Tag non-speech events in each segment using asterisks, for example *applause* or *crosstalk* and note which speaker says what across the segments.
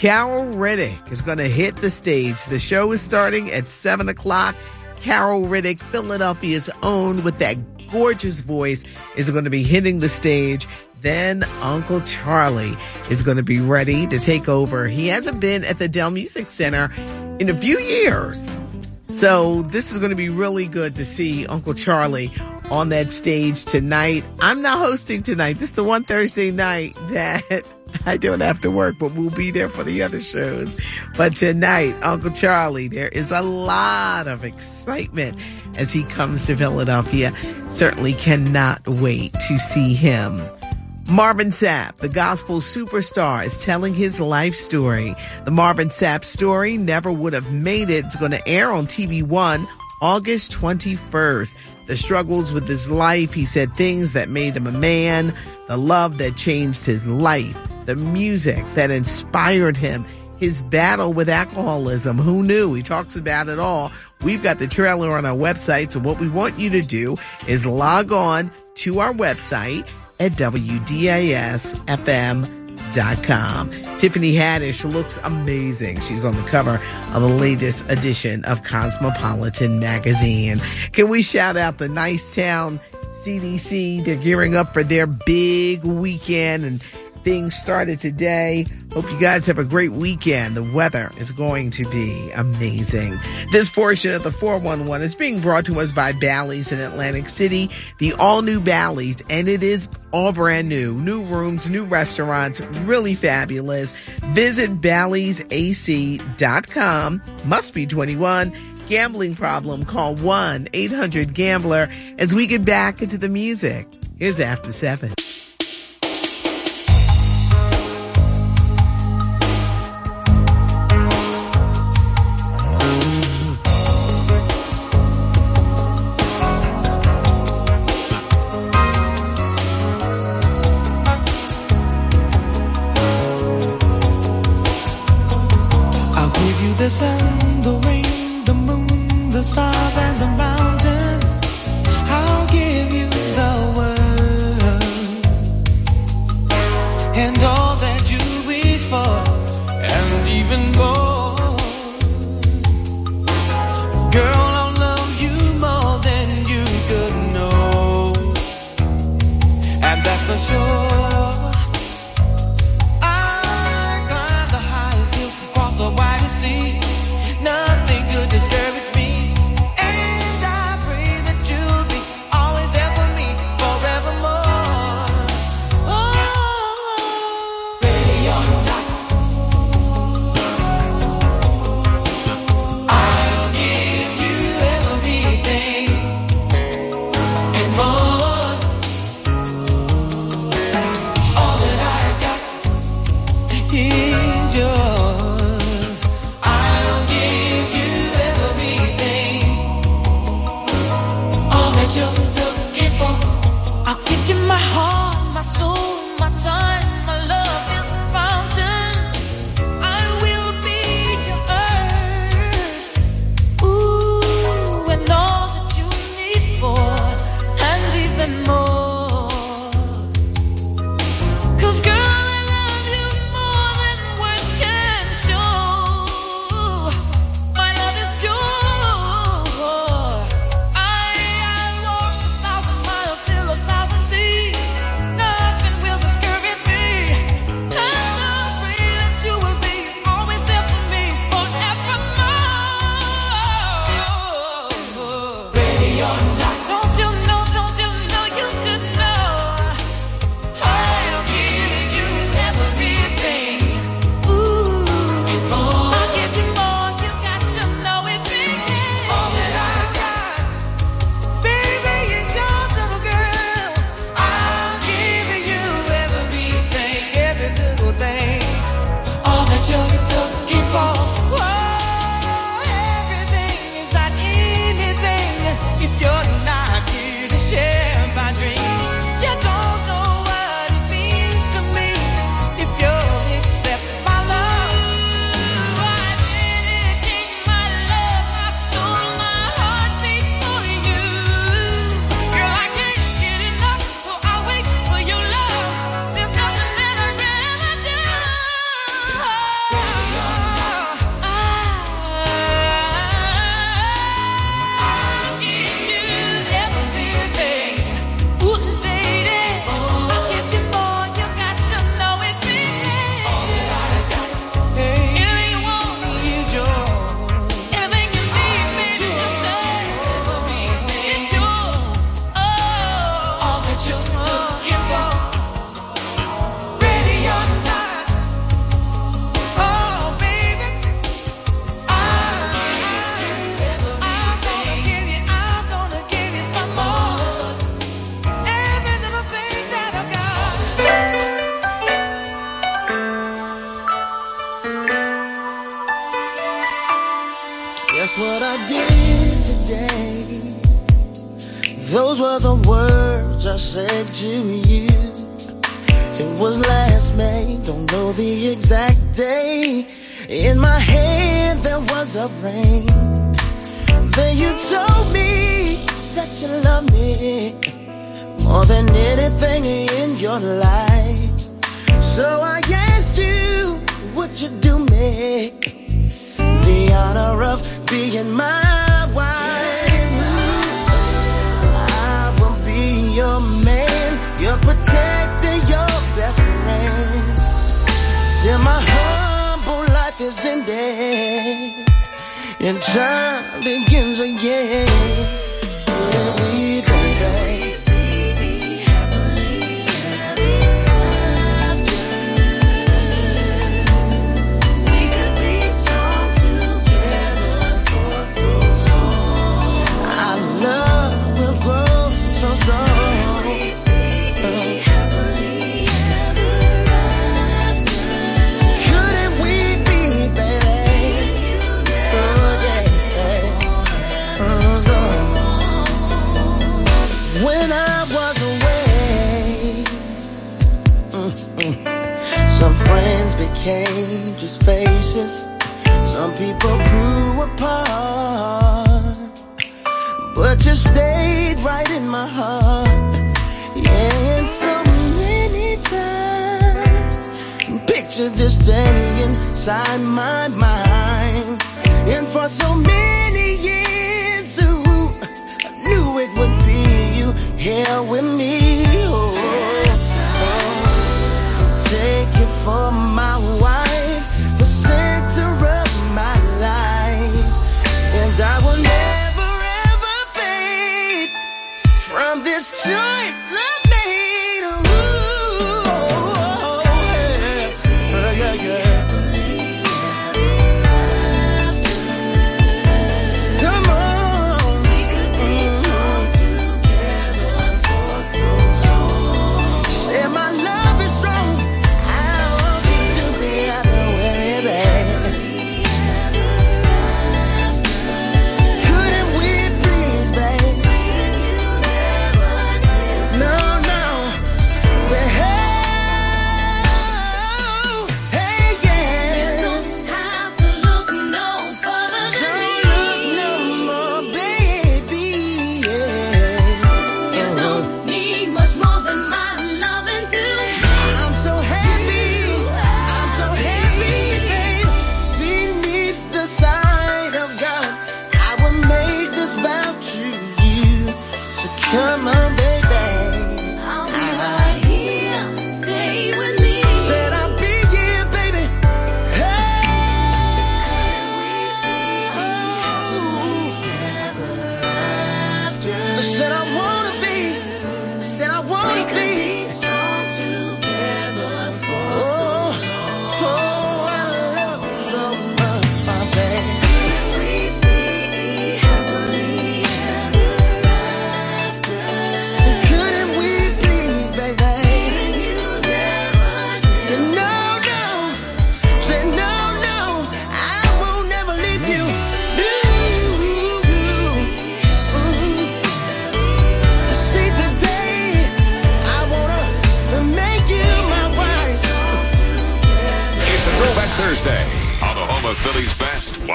Speaker 1: Carol Riddick is going to hit the stage. The show is starting at 7 o'clock. Carol Riddick, Philadelphia's own, with that gorgeous voice, is going to be hitting the stage. Then Uncle Charlie is going to be ready to take over. He hasn't been at the Dell Music Center in a few years. So this is going to be really good to see Uncle Charlie on that stage tonight. I'm not hosting tonight. This is the one Thursday night that *laughs* I don't have to work, but we'll be there for the other shows. But tonight, Uncle Charlie, there is a lot of excitement as he comes to Philadelphia. Certainly cannot wait to see him. Marvin Sapp, the gospel superstar, is telling his life story. The Marvin Sapp story never would have made it. It's going to air on TV One August 21st. The struggles with his life. He said things that made him a man, the love that changed his life, the music that inspired him, his battle with alcoholism. Who knew? He talks about it all. We've got the trailer on our website. So what we want you to do is log on to our website at WDASFM.com. Tiffany Haddish looks amazing. She's on the cover of the latest edition of Cosmopolitan magazine. Can we shout out the Nicetown CDC? They're gearing up for their big weekend and things started today. Hope you guys have a great weekend. The weather is going to be amazing. This portion of the 411 is being brought to us by Bally's in Atlantic City, the all new Bally's, and it is all brand new. New rooms, new restaurants, really fabulous. Visit Bally'sAC.com. Must be 21 gambling problem, call 1 800 Gambler as we get back into the music. Here's After 7.
Speaker 2: Guess what I did today? Those were the words I said to you. It was last May, don't know the exact day. In my hand there was a ring. Then you told me that you love me more than anything in your life. So I asked you, would you do me the honor of being my wife? I will be your man, your protector, your best friend. Till my humble life is ended and time begins became just faces. Some people grew apart, but you stayed right in my heart. Yeah, and so many times, picture this day inside my mind. And for so many years, ooh, I knew it would be you here with me. Oh, oh. oh. Take you for my wife, the center of my life. And I will never ever fade from this choice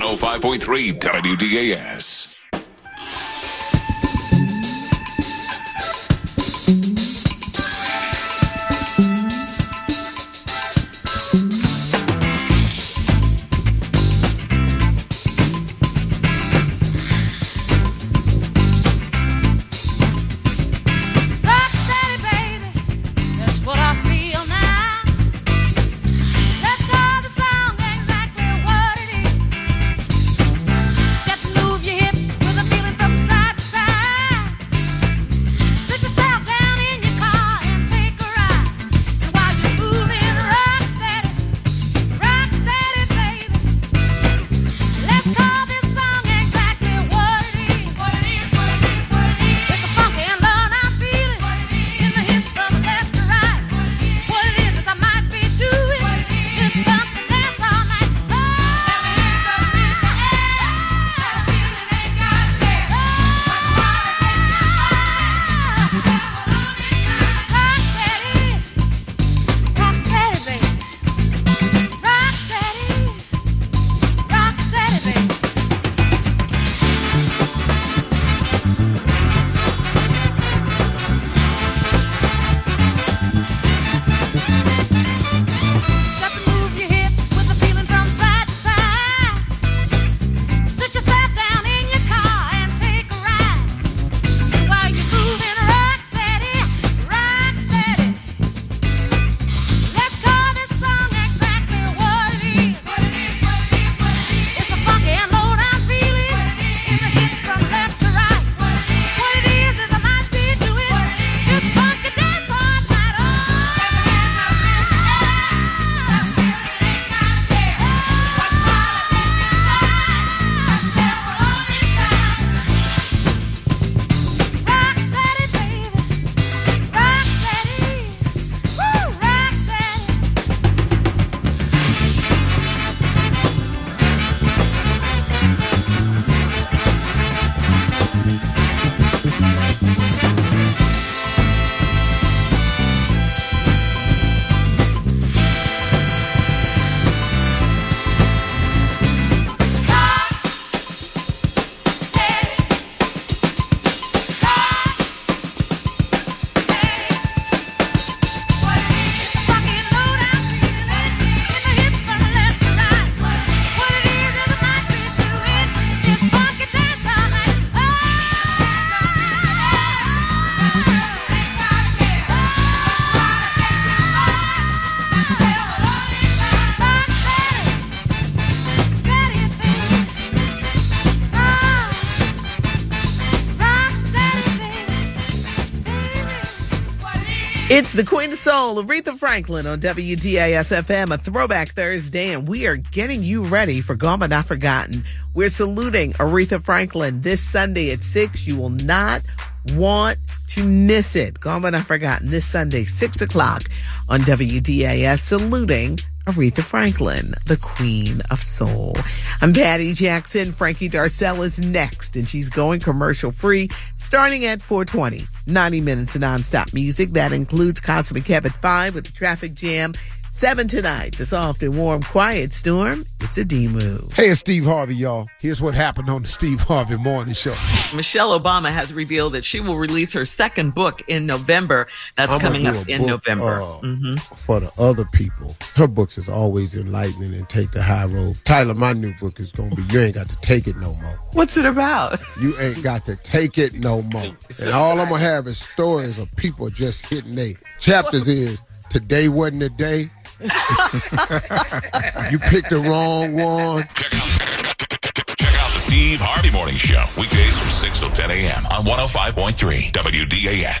Speaker 3: 105.3 WDAS.
Speaker 1: It's the Queen of Soul, Aretha Franklin on WDAS FM, a throwback Thursday, and we are getting you ready for Gone But Not Forgotten. We're saluting Aretha Franklin this Sunday at 6. You will not want to miss it. Gone But Not Forgotten this Sunday, 6 o'clock on WDAS, saluting Aretha Franklin, the Queen of Soul. I'm Patty Jackson. Frankie Darcell is next, and she's going commercial free starting at 420. 90 minutes of nonstop music. That includes Cosmic Kev at 5 with the traffic jam. 7 tonight, the soft and warm quiet storm. It's a D move.
Speaker 4: Hey, it's Steve Harvey, y'all. Here's what happened on the Steve Harvey Morning Show.
Speaker 5: Michelle Obama has revealed that she will release her second book in November. That's
Speaker 4: I'm
Speaker 5: coming up in
Speaker 4: book,
Speaker 5: November.
Speaker 4: uh,
Speaker 5: hmm
Speaker 4: For the other people, her books is always enlightening and take the high road. Tyler, my new book is gonna be You Ain't Got to Take It No More.
Speaker 5: What's it about?
Speaker 4: You ain't got to take it no more. And all I'm gonna have is stories of people just hitting they chapters is today wasn't the day. You picked the wrong one.
Speaker 3: Check out, check out the Steve Harvey Morning Show. Weekdays from 6 till 10 a.m. on 105.3 WDAS.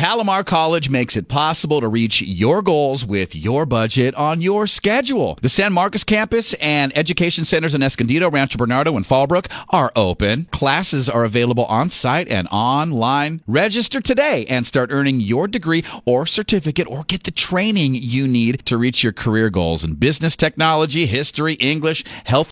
Speaker 6: Palomar College makes it possible to reach your goals with your budget on your schedule. The San Marcos campus and education centers in Escondido, Rancho Bernardo, and Fallbrook are open. Classes are available on site and online. Register today and start earning your degree or certificate or get the training you need to reach your career goals in business technology, history, English, health